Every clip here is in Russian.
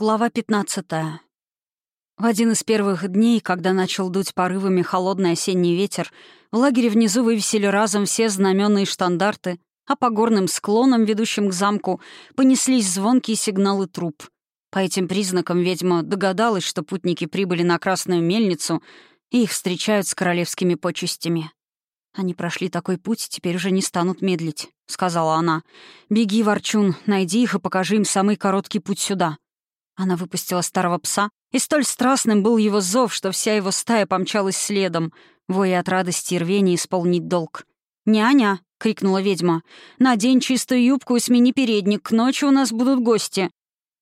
Глава 15. В один из первых дней, когда начал дуть порывами холодный осенний ветер, в лагере внизу вывесили разом все знаменные штандарты, а по горным склонам, ведущим к замку, понеслись звонкие сигналы труп. По этим признакам ведьма догадалась, что путники прибыли на Красную мельницу и их встречают с королевскими почестями. «Они прошли такой путь, теперь уже не станут медлить», — сказала она. «Беги, Ворчун, найди их и покажи им самый короткий путь сюда». Она выпустила старого пса, и столь страстным был его зов, что вся его стая помчалась следом, воя от радости и рвения исполнить долг. «Няня!» — крикнула ведьма. «Надень чистую юбку и смени передник, к ночи у нас будут гости».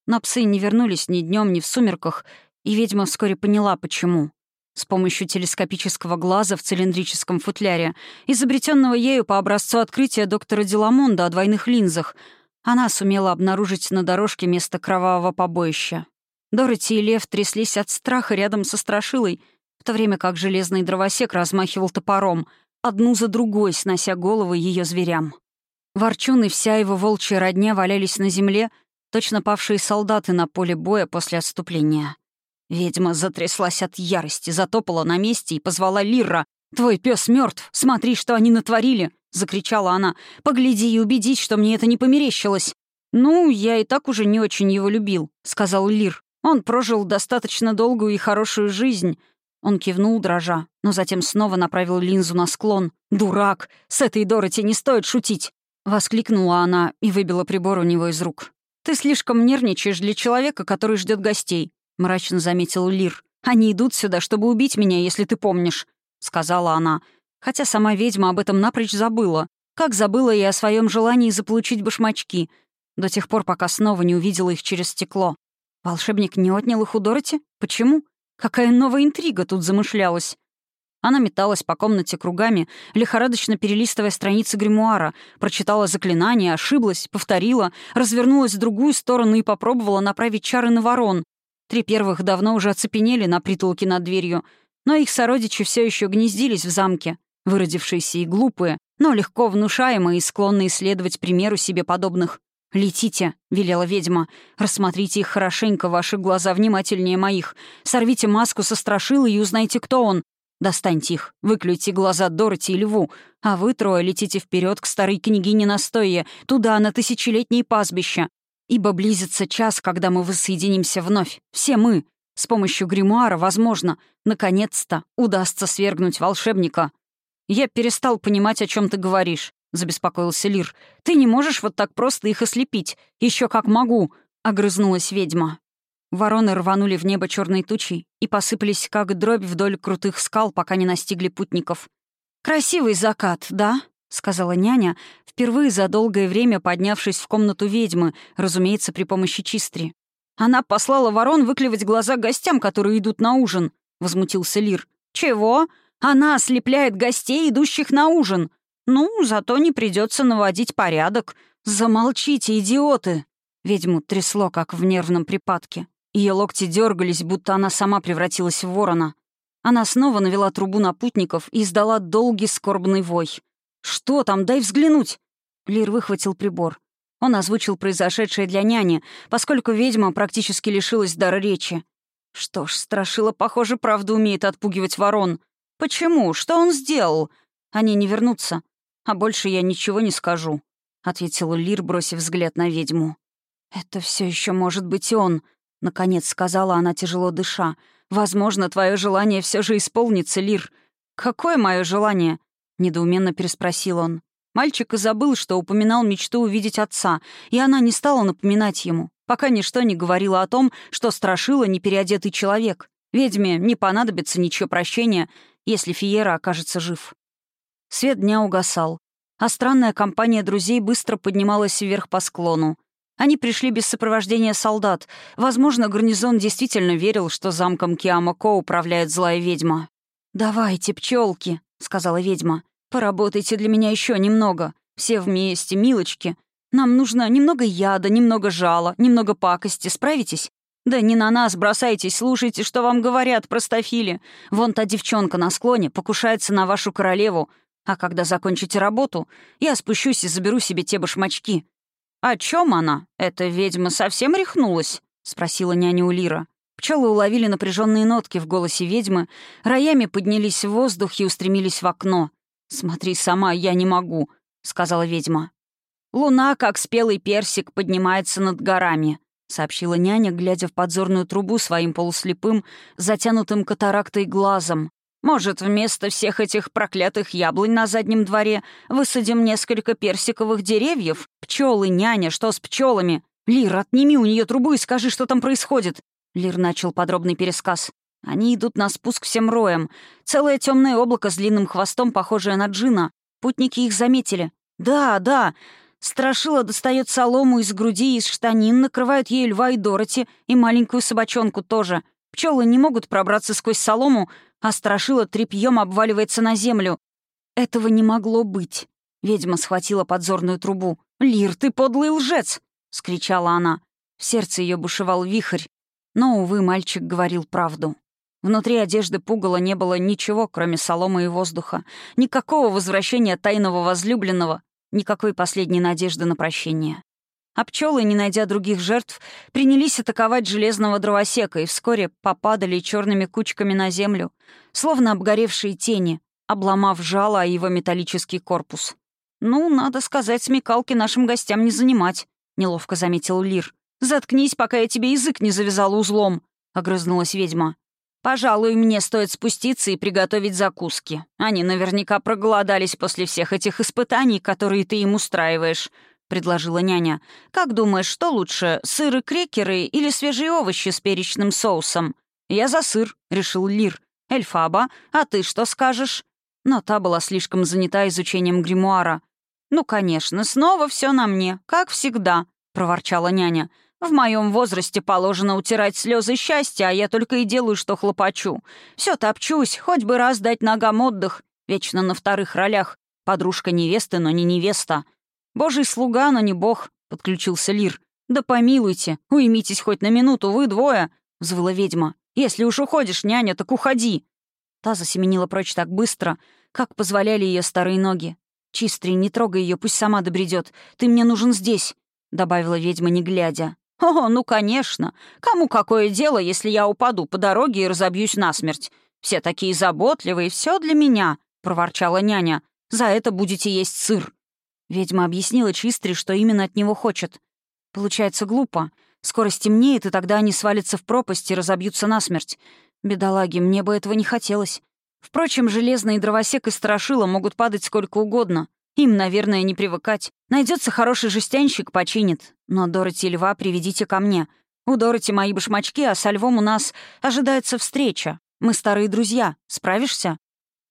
Но псы не вернулись ни днем, ни в сумерках, и ведьма вскоре поняла, почему. С помощью телескопического глаза в цилиндрическом футляре, изобретенного ею по образцу открытия доктора Деламонда о двойных линзах — она сумела обнаружить на дорожке место кровавого побоища. Дороти и Лев тряслись от страха рядом со Страшилой, в то время как железный дровосек размахивал топором, одну за другой снося головы ее зверям. Ворчун и вся его волчья родня валялись на земле, точно павшие солдаты на поле боя после отступления. Ведьма затряслась от ярости, затопала на месте и позвала Лирра. «Твой пес мертв. Смотри, что они натворили закричала она. «Погляди и убедись, что мне это не померещилось». «Ну, я и так уже не очень его любил», — сказал Лир. «Он прожил достаточно долгую и хорошую жизнь». Он кивнул, дрожа, но затем снова направил линзу на склон. «Дурак! С этой Дороти не стоит шутить!» Воскликнула она и выбила прибор у него из рук. «Ты слишком нервничаешь для человека, который ждет гостей», — мрачно заметил Лир. «Они идут сюда, чтобы убить меня, если ты помнишь», — сказала она. Хотя сама ведьма об этом напрочь забыла. Как забыла и о своем желании заполучить башмачки. До тех пор, пока снова не увидела их через стекло. Волшебник не отнял их у Дороти? Почему? Какая новая интрига тут замышлялась? Она металась по комнате кругами, лихорадочно перелистывая страницы гримуара, прочитала заклинание, ошиблась, повторила, развернулась в другую сторону и попробовала направить чары на ворон. Три первых давно уже оцепенели на притулке над дверью, но их сородичи все еще гнездились в замке выродившиеся и глупые, но легко внушаемые и склонные следовать примеру себе подобных. «Летите», — велела ведьма, — «рассмотрите их хорошенько, ваши глаза внимательнее моих. Сорвите маску со страшилы и узнайте, кто он. Достаньте их, выклюйте глаза Дороти и Льву, а вы трое летите вперед к старой княгине Настойе, туда, на тысячелетние пастбища. Ибо близится час, когда мы воссоединимся вновь, все мы. С помощью гримуара, возможно, наконец-то удастся свергнуть волшебника». «Я перестал понимать, о чем ты говоришь», — забеспокоился Лир. «Ты не можешь вот так просто их ослепить. Еще как могу», — огрызнулась ведьма. Вороны рванули в небо черной тучей и посыпались, как дробь вдоль крутых скал, пока не настигли путников. «Красивый закат, да?» — сказала няня, впервые за долгое время поднявшись в комнату ведьмы, разумеется, при помощи чистри. «Она послала ворон выклевать глаза гостям, которые идут на ужин», — возмутился Лир. «Чего?» Она ослепляет гостей, идущих на ужин. Ну, зато не придется наводить порядок. Замолчите, идиоты!» Ведьму трясло, как в нервном припадке. Ее локти дергались, будто она сама превратилась в ворона. Она снова навела трубу на путников и издала долгий скорбный вой. «Что там? Дай взглянуть!» Лир выхватил прибор. Он озвучил произошедшее для няни, поскольку ведьма практически лишилась дара речи. Что ж, Страшила, похоже, правда умеет отпугивать ворон. «Почему? Что он сделал? Они не вернутся. А больше я ничего не скажу», — ответил Лир, бросив взгляд на ведьму. «Это все еще может быть он», — наконец сказала она, тяжело дыша. «Возможно, твое желание все же исполнится, Лир». «Какое мое желание?» — недоуменно переспросил он. Мальчик и забыл, что упоминал мечту увидеть отца, и она не стала напоминать ему, пока ничто не говорило о том, что страшила непереодетый человек. Ведьме не понадобится ничего прощения, если Фиера окажется жив. Свет дня угасал, а странная компания друзей быстро поднималась вверх по склону. Они пришли без сопровождения солдат. Возможно, гарнизон действительно верил, что замком Киамако управляет злая ведьма. «Давайте, пчелки, сказала ведьма. «Поработайте для меня еще немного. Все вместе, милочки. Нам нужно немного яда, немного жала, немного пакости. Справитесь? «Да не на нас бросайтесь, слушайте, что вам говорят, простофили. Вон та девчонка на склоне покушается на вашу королеву, а когда закончите работу, я спущусь и заберу себе те башмачки». «О чем она? Эта ведьма совсем рехнулась?» — спросила няня у Лира. Пчелы уловили напряженные нотки в голосе ведьмы, роями поднялись в воздух и устремились в окно. «Смотри сама, я не могу», — сказала ведьма. «Луна, как спелый персик, поднимается над горами», — сообщила няня, глядя в подзорную трубу своим полуслепым, затянутым катарактой глазом. «Может, вместо всех этих проклятых яблонь на заднем дворе высадим несколько персиковых деревьев? Пчелы, няня, что с пчелами? Лир, отними у нее трубу и скажи, что там происходит. Лир начал подробный пересказ. Они идут на спуск всем роем. Целое темное облако с длинным хвостом, похожее на джина. Путники их заметили. Да, да. Страшила достает солому из груди и из штанин, накрывает ей льва и Дороти, и маленькую собачонку тоже. Пчелы не могут пробраться сквозь солому, а Страшила тряпьем обваливается на землю. Этого не могло быть. Ведьма схватила подзорную трубу. «Лир, ты подлый лжец!» — скричала она. В сердце ее бушевал вихрь. Но, увы, мальчик говорил правду. Внутри одежды пугала не было ничего, кроме соломы и воздуха. Никакого возвращения тайного возлюбленного, никакой последней надежды на прощение. А пчелы, не найдя других жертв, принялись атаковать железного дровосека и вскоре попадали черными кучками на землю, словно обгоревшие тени, обломав жало о его металлический корпус. «Ну, надо сказать, смекалки нашим гостям не занимать», — неловко заметил Лир. «Заткнись, пока я тебе язык не завязала узлом», — огрызнулась ведьма. «Пожалуй, мне стоит спуститься и приготовить закуски. Они наверняка проголодались после всех этих испытаний, которые ты им устраиваешь», — предложила няня. «Как думаешь, что лучше, сыр и крекеры или свежие овощи с перечным соусом?» «Я за сыр», — решил Лир. «Эльфаба, а ты что скажешь?» Но та была слишком занята изучением гримуара. «Ну, конечно, снова все на мне, как всегда», — проворчала няня. В моем возрасте положено утирать слезы счастья, а я только и делаю, что хлопочу. Все топчусь, хоть бы раз дать ногам отдых. Вечно на вторых ролях. Подружка невесты, но не невеста. Божий слуга, но не бог, — подключился Лир. «Да помилуйте, уймитесь хоть на минуту, вы двое», — взвыла ведьма. «Если уж уходишь, няня, так уходи». Та засеменила прочь так быстро, как позволяли ее старые ноги. «Чистри, не трогай ее, пусть сама добредет. Ты мне нужен здесь», — добавила ведьма, не глядя. «О, ну, конечно. Кому какое дело, если я упаду по дороге и разобьюсь насмерть? Все такие заботливые, все для меня», — проворчала няня. «За это будете есть сыр». Ведьма объяснила Чистре, что именно от него хочет. Получается глупо. Скоро стемнеет, и тогда они свалятся в пропасть и разобьются насмерть. Бедолаги, мне бы этого не хотелось. Впрочем, железный дровосек и страшила могут падать сколько угодно. Им, наверное, не привыкать. Найдется хороший жестянщик, починит. Но Дороти Льва приведите ко мне. У Дороти мои башмачки, а со Львом у нас ожидается встреча. Мы старые друзья. Справишься?»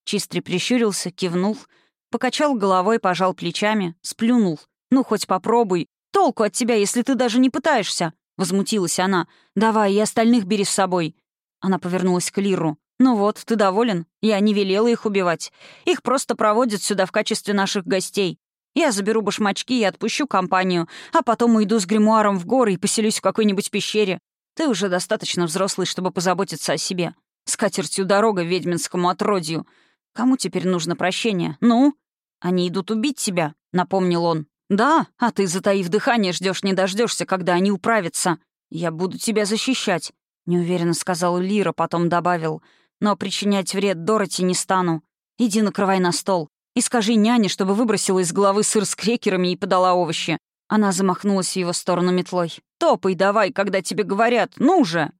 Чистри прищурился, кивнул, покачал головой, пожал плечами, сплюнул. «Ну, хоть попробуй. Толку от тебя, если ты даже не пытаешься!» Возмутилась она. «Давай, и остальных бери с собой». Она повернулась к Лиру. «Ну вот, ты доволен? Я не велела их убивать. Их просто проводят сюда в качестве наших гостей. Я заберу башмачки и отпущу компанию, а потом уйду с гримуаром в горы и поселюсь в какой-нибудь пещере. Ты уже достаточно взрослый, чтобы позаботиться о себе. С катертью дорога ведьминскому отродью. Кому теперь нужно прощение? Ну? Они идут убить тебя», — напомнил он. «Да, а ты, затаив дыхание, ждешь не дождешься, когда они управятся. Я буду тебя защищать», — неуверенно сказал Лира, потом добавил — но причинять вред Дороти не стану. Иди накрывай на стол. И скажи няне, чтобы выбросила из головы сыр с крекерами и подала овощи». Она замахнулась в его сторону метлой. «Топай давай, когда тебе говорят. Ну же!»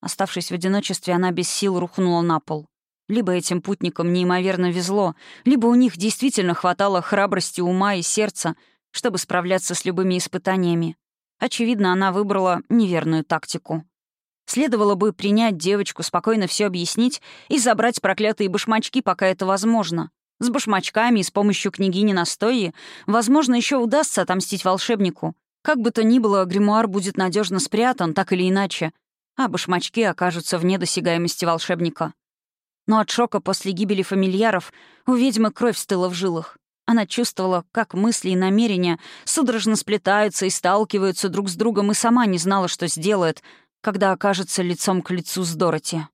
Оставшись в одиночестве, она без сил рухнула на пол. Либо этим путникам неимоверно везло, либо у них действительно хватало храбрости ума и сердца, чтобы справляться с любыми испытаниями. Очевидно, она выбрала неверную тактику. Следовало бы принять девочку, спокойно все объяснить и забрать проклятые башмачки, пока это возможно. С башмачками и с помощью княгини Настои, возможно, еще удастся отомстить волшебнику. Как бы то ни было, гримуар будет надежно спрятан, так или иначе, а башмачки окажутся вне досягаемости волшебника. Но от шока после гибели фамильяров у ведьмы кровь стыла в жилах. Она чувствовала, как мысли и намерения судорожно сплетаются и сталкиваются друг с другом, и сама не знала, что сделает, когда окажется лицом к лицу с Дороти.